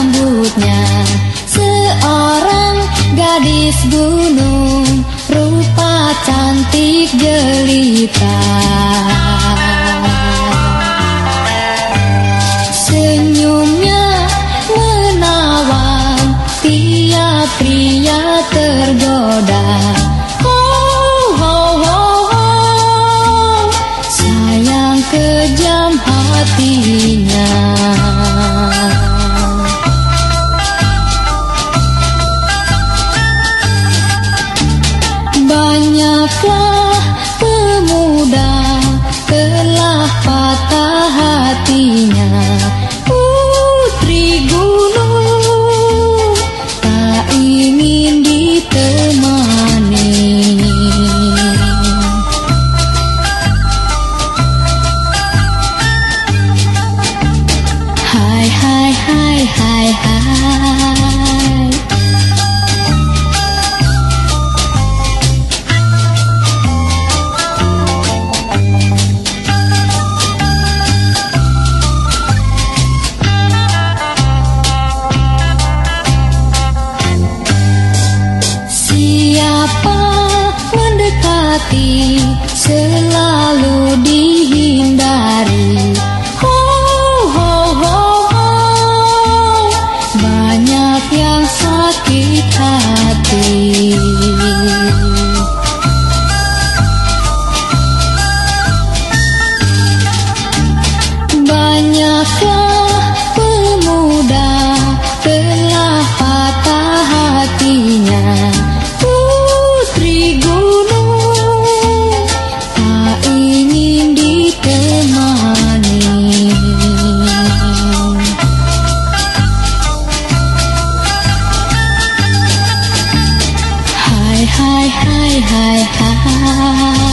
rambutnya. Seorang gadis gunung Rupa cantik jelita. Senyumnya menawan Tiap pria tergoda oh, oh, oh Sayang kejam hatinya. Hatinya selalu dihindari Oh, oh, oh, oh. Banyak yang sakit hati Banyaklah pemuda Hai hai hai hai